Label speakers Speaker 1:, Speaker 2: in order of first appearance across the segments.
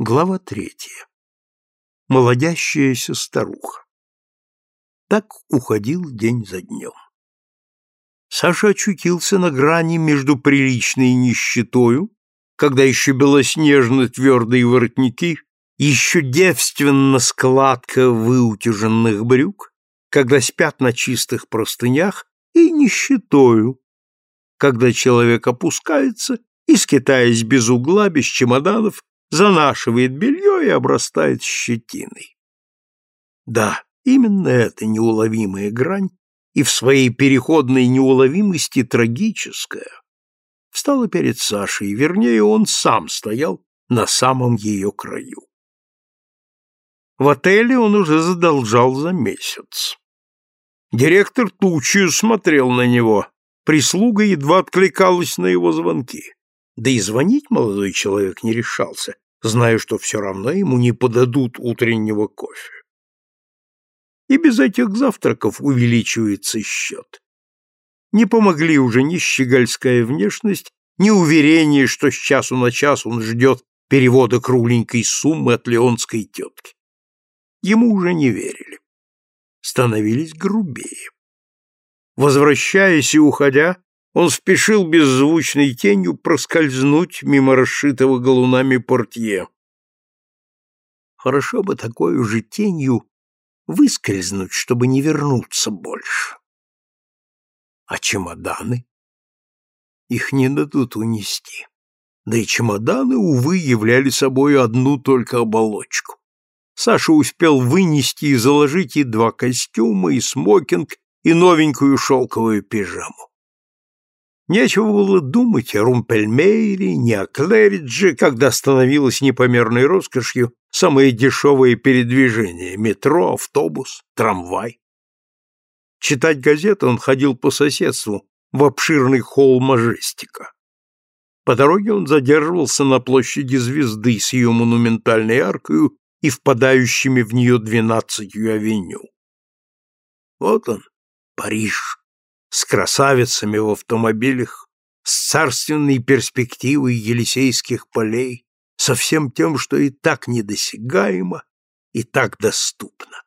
Speaker 1: Глава третья. Молодящаяся старуха. Так уходил день за днем. Саша очутился на грани между приличной нищетою, когда еще белоснежно твердые воротники, еще девственно складка выутяженных брюк, когда спят на чистых простынях, и нищетою, когда человек опускается и, скитаясь без угла, без чемоданов, занашивает белье и обрастает щетиной. Да, именно эта неуловимая грань и в своей переходной неуловимости трагическая встала перед Сашей, вернее, он сам стоял на самом ее краю. В отеле он уже задолжал за месяц. Директор тучью смотрел на него, прислуга едва откликалась на его звонки. Да и звонить молодой человек не решался, зная, что все равно ему не подадут утреннего кофе. И без этих завтраков увеличивается счет. Не помогли уже ни щегольская внешность, ни уверение, что с часу на час он ждет перевода кругленькой суммы от леонской тетки. Ему уже не верили. Становились грубее. Возвращаясь и уходя, он спешил беззвучной тенью проскользнуть мимо расшитого галунами портье. Хорошо бы такой же тенью выскользнуть, чтобы не вернуться больше. А чемоданы? Их не дадут унести. Да и чемоданы, увы, являли собой одну только оболочку. Саша успел вынести и заложить и два костюма, и смокинг, и новенькую шелковую пижаму. Нечего было думать о Румпельмейре, ни о Клэридже, когда становилось непомерной роскошью самое дешевое передвижение – метро, автобус, трамвай. Читать газеты он ходил по соседству в обширный холл Мажестика. По дороге он задерживался на площади Звезды с ее монументальной аркою и впадающими в нее двенадцатью авеню. Вот он, Париж с красавицами в автомобилях, с царственной перспективой Елисейских полей, со всем тем, что и так недосягаемо, и так доступно.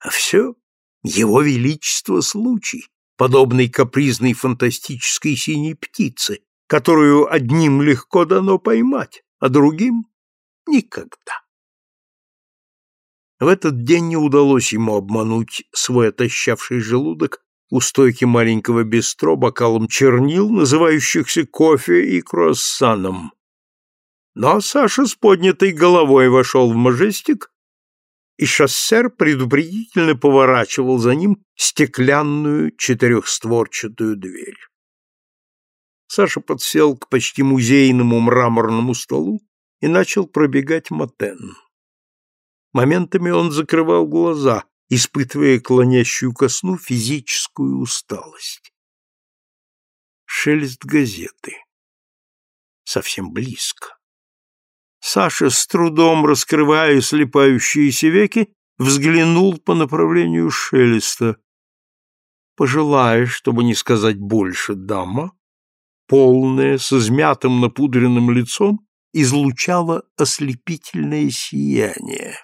Speaker 1: А все его величество случай, подобный капризной фантастической синей птице, которую одним легко дано поймать, а другим — никогда. В этот день не удалось ему обмануть свой отощавший желудок у стойки маленького бистро бокалом чернил, называющихся кофе и круассаном. Но Саша с поднятой головой вошел в мажестик, и шоссер предупредительно поворачивал за ним стеклянную четырехстворчатую дверь. Саша подсел к почти музейному мраморному столу и начал пробегать матен. Моментами он закрывал глаза, испытывая клонящую ко сну физическую усталость. Шелест газеты. Совсем близко. Саша, с трудом раскрывая слепающиеся веки, взглянул по направлению шелеста. Пожилая, чтобы не сказать больше, дама, полная, с измятым напудренным лицом, излучала ослепительное сияние.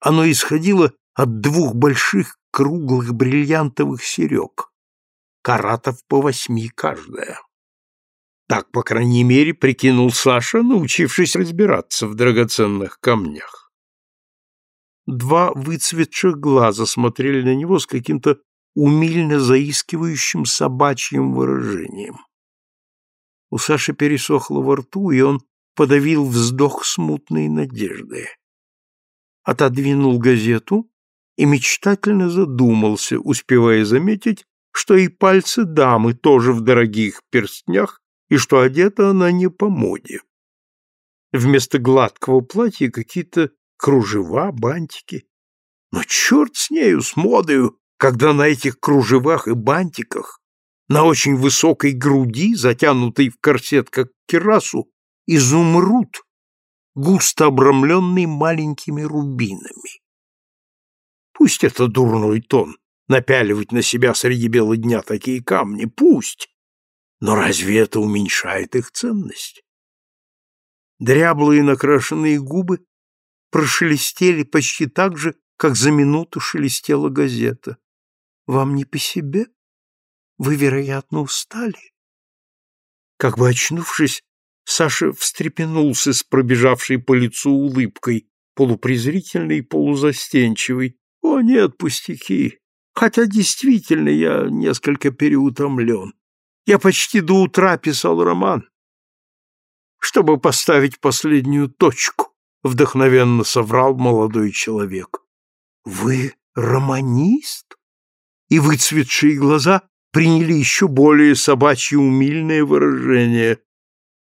Speaker 1: Оно исходило от двух больших круглых бриллиантовых серег, каратов по восьми каждая. Так, по крайней мере, прикинул Саша, научившись разбираться в драгоценных камнях. Два выцветших глаза смотрели на него с каким-то умильно заискивающим собачьим выражением. У Саши пересохло во рту, и он подавил вздох смутной надежды. Отодвинул газету и мечтательно задумался, успевая заметить, что и пальцы дамы тоже в дорогих перстнях и что одета она не по моде. Вместо гладкого платья какие-то кружева, бантики. Но черт с нею, с модою, когда на этих кружевах и бантиках, на очень высокой груди, затянутой в корсет, как керасу, изумруд, густо обрамленный маленькими рубинами. Пусть это дурной тон, напяливать на себя среди бела дня такие камни, пусть. Но разве это уменьшает их ценность? Дряблые накрашенные губы прошелестели почти так же, как за минуту шелестела газета. Вам не по себе? Вы, вероятно, устали? Как бы очнувшись, Саша встрепенулся с пробежавшей по лицу улыбкой, полупрезрительной и полузастенчивой. «О, нет, пустяки! Хотя действительно я несколько переутомлен. Я почти до утра писал роман, чтобы поставить последнюю точку», — вдохновенно соврал молодой человек. «Вы романист?» И выцветшие глаза приняли еще более собачье умильное выражение.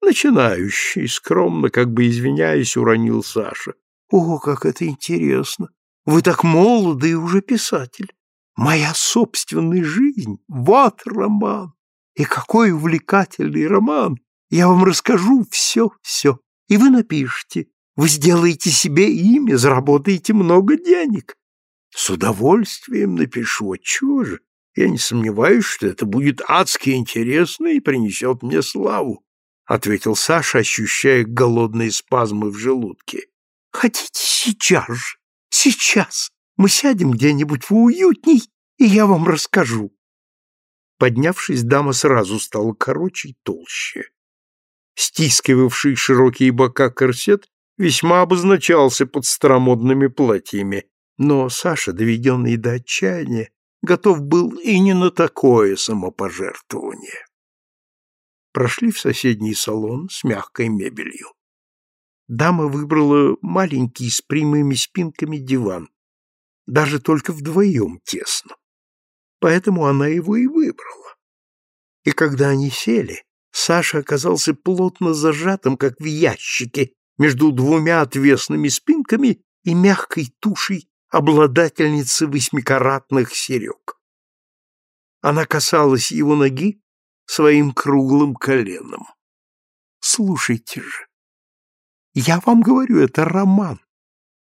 Speaker 1: Начинающий, скромно, как бы извиняясь, уронил Саша. О, как это интересно! Вы так молоды и уже писатель. Моя собственная жизнь — вот роман. И какой увлекательный роман! Я вам расскажу все-все, и вы напишите. Вы сделаете себе имя, заработаете много денег. С удовольствием напишу, отчего же? Я не сомневаюсь, что это будет адски интересно и принесет мне славу, — ответил Саша, ощущая голодные спазмы в желудке. — Хотите сейчас же? Сейчас. Мы сядем где-нибудь уютней, и я вам расскажу. Поднявшись, дама сразу стала короче и толще. Стискивавший широкие бока корсет весьма обозначался под старомодными платьями, но Саша, доведенный до отчаяния, готов был и не на такое самопожертвование. Прошли в соседний салон с мягкой мебелью. Дама выбрала маленький с прямыми спинками диван. Даже только вдвоем тесно. Поэтому она его и выбрала. И когда они сели, Саша оказался плотно зажатым, как в ящике, между двумя отвесными спинками и мягкой тушей обладательницы восьмикаратных серег. Она касалась его ноги своим круглым коленом. Слушайте же, я вам говорю, это роман.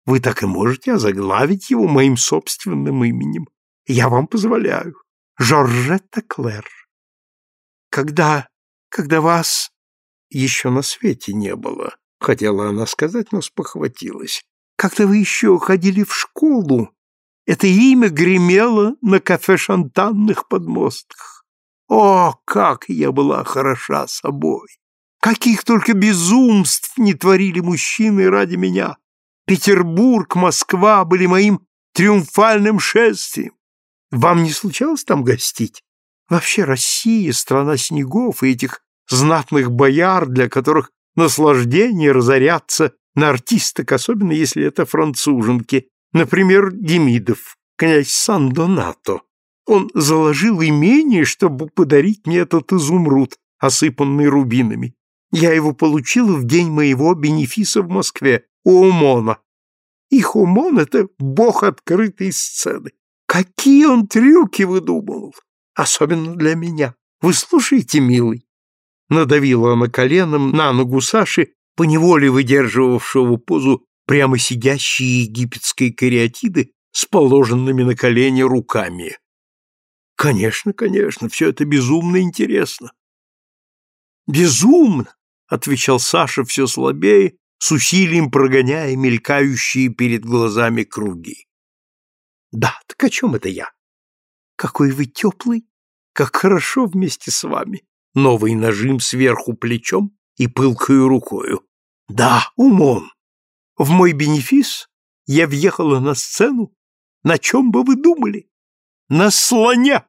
Speaker 1: Вы так и можете озаглавить его моим собственным именем. Я вам позволяю. Жоржетта Клэр. Когда, когда вас еще на свете не было, хотела она сказать, но спохватилась. Как-то вы еще ходили в школу. Это имя гремело на кафе-шантанных подмостках. О, как я была хороша собой! Каких только безумств не творили мужчины ради меня! Петербург, Москва были моим триумфальным шествием. Вам не случалось там гостить? Вообще Россия — страна снегов и этих знатных бояр, для которых наслаждение разоряться на артисток, особенно если это француженки, например, Демидов, князь Сан-Донато. Он заложил имение, чтобы подарить мне этот изумруд, осыпанный рубинами. Я его получила в день моего бенефиса в Москве, у Омона. Их Омон — это бог открытой сцены. Какие он трюки выдумывал! Особенно для меня. Вы слушайте, милый. Надавила она коленом на ногу Саши поневоле выдерживавшего позу прямо сидящей египетской кариатиды с положенными на колени руками. Конечно, конечно, все это безумно интересно. Безумно, отвечал Саша все слабее, с усилием прогоняя мелькающие перед глазами круги. Да, так о чем это я? Какой вы теплый, как хорошо вместе с вами. Новый нажим сверху плечом, и пылкою рукою. Да, умом. В мой бенефис я въехала на сцену. На чем бы вы думали? На слоне.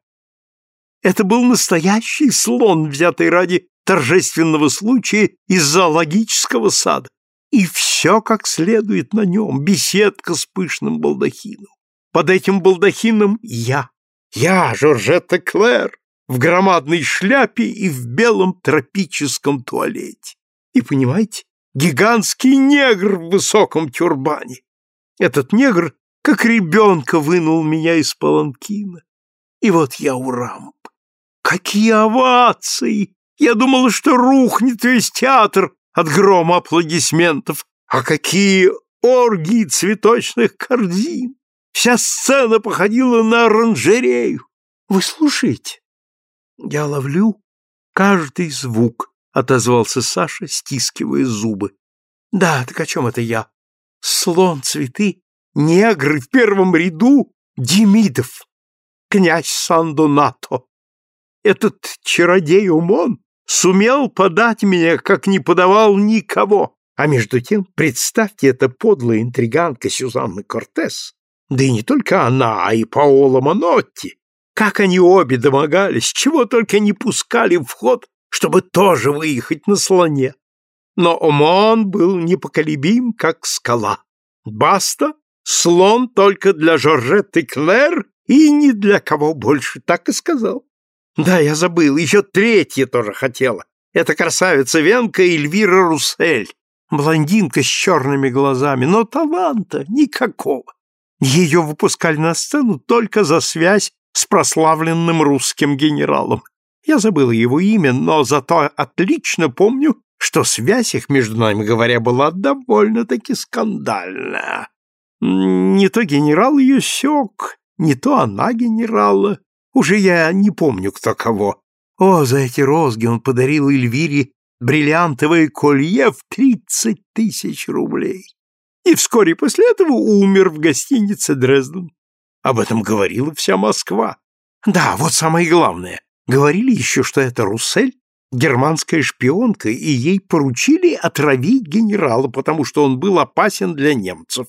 Speaker 1: Это был настоящий слон, взятый ради торжественного случая из зоологического сада. И все как следует на нем, беседка с пышным балдахином. Под этим балдахином я, я, Жоржетта Клэр, в громадной шляпе и в белом тропическом туалете. И, понимаете, гигантский негр в высоком тюрбане. Этот негр, как ребенка, вынул меня из паланкина. И вот я у рамп. Какие овации! Я думала, что рухнет весь театр от грома аплодисментов. А какие оргии цветочных корзин! Вся сцена походила на оранжерею. Вы слушайте. Я ловлю каждый звук, отозвался Саша, стискивая зубы. Да, так о чем это я? Слон, цветы, негры в первом ряду, Демидов, князь Сан-Донато. Этот чародей Умон сумел подать меня, как не подавал никого. А между тем, представьте, эта подлая интриганка Сюзанна Кортес, да и не только она, а и Паоло Манотти, как они обе домогались, чего только не пускали в ход, чтобы тоже выехать на слоне. Но Омон был непоколебим, как скала. Баста — слон только для Жоржетты Клэр и ни для кого больше, так и сказал. Да, я забыл, еще третья тоже хотела. Это красавица Венка Эльвира Руссель. Блондинка с черными глазами, но таланта никакого. Ее выпускали на сцену только за связь с прославленным русским генералом. Я забыл его имя, но зато отлично помню, что связь их, между нами говоря, была довольно-таки скандальная. Не то генерал ее сёк, не то она генерала. Уже я не помню, кто кого. О, за эти розги он подарил Эльвире бриллиантовое колье в тридцать тысяч рублей. И вскоре после этого умер в гостинице Дрезден. Об этом говорила вся Москва. Да, вот самое главное. Говорили еще, что это Руссель, германская шпионка, и ей поручили отравить генерала, потому что он был опасен для немцев.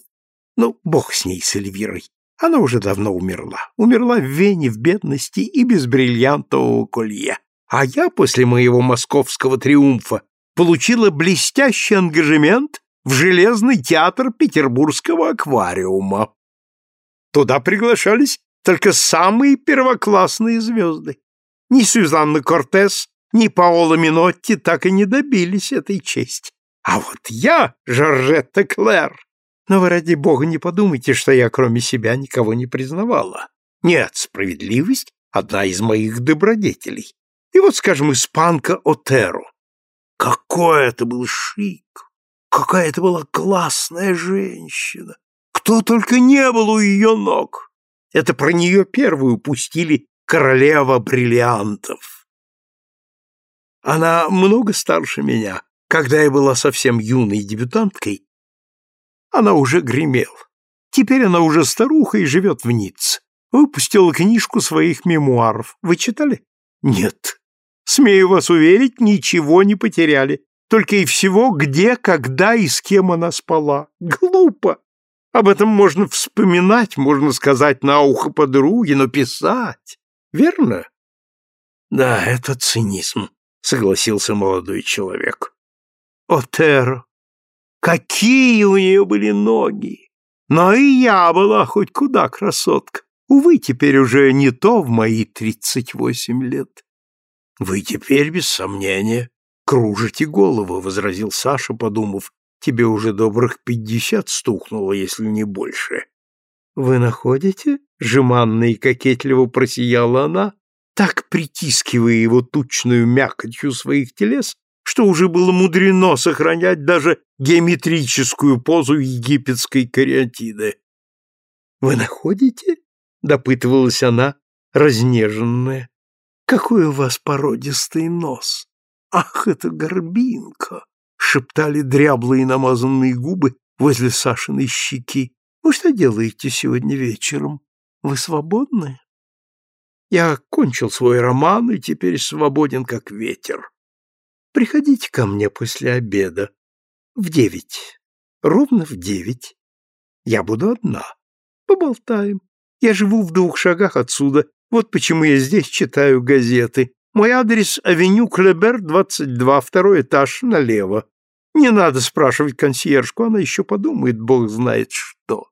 Speaker 1: Ну, бог с ней, с Эльвирой. Она уже давно умерла. Умерла в Вене, в бедности и без бриллиантового колье. А я после моего московского триумфа получила блестящий ангажемент в Железный театр Петербургского аквариума. Туда приглашались только самые первоклассные звезды. Ни Сюзанна Кортес, ни Паоло Минотти так и не добились этой чести. А вот я, Жоржетта Клэр. Но вы, ради бога, не подумайте, что я кроме себя никого не признавала. Нет, справедливость — одна из моих добродетелей. И вот, скажем, испанка Отеро. Какой это был шик! Какая это была классная женщина! Кто только не был у ее ног! Это про нее первую пустили королева бриллиантов. Она много старше меня. Когда я была совсем юной дебютанткой, она уже гремела. Теперь она уже старуха и живет в Ницце. Выпустила книжку своих мемуаров. Вы читали? Нет. Смею вас уверить, ничего не потеряли. Только и всего, где, когда и с кем она спала. Глупо. Об этом можно вспоминать, можно сказать на ухо подруги, но писать. Верно? Да, это цинизм, согласился молодой человек. Отеро. Какие у нее были ноги! Но и я была хоть куда красотка. Увы, теперь уже не то в мои тридцать восемь лет. Вы теперь, без сомнения, кружите голову, — возразил Саша, подумав, тебе уже добрых пятьдесят стукнуло, если не больше. Вы находите? — жеманно и кокетливо просияла она, так притискивая его тучную мякотью своих телес, что уже было мудрено сохранять даже геометрическую позу египетской кариатиды. «Вы находите?» — допытывалась она, разнеженная. «Какой у вас породистый нос! Ах, это горбинка!» — шептали дряблые намазанные губы возле Сашиной щеки. «Вы что делаете сегодня вечером? Вы свободны?» «Я кончил свой роман и теперь свободен, как ветер. Приходите ко мне после обеда. В девять. Ровно в девять. Я буду одна. Поболтаем. Я живу в двух шагах отсюда. Вот почему я здесь читаю газеты. Мой адрес — авеню Клебер, 22, второй этаж, налево. Не надо спрашивать консьержку, она еще подумает, бог знает что.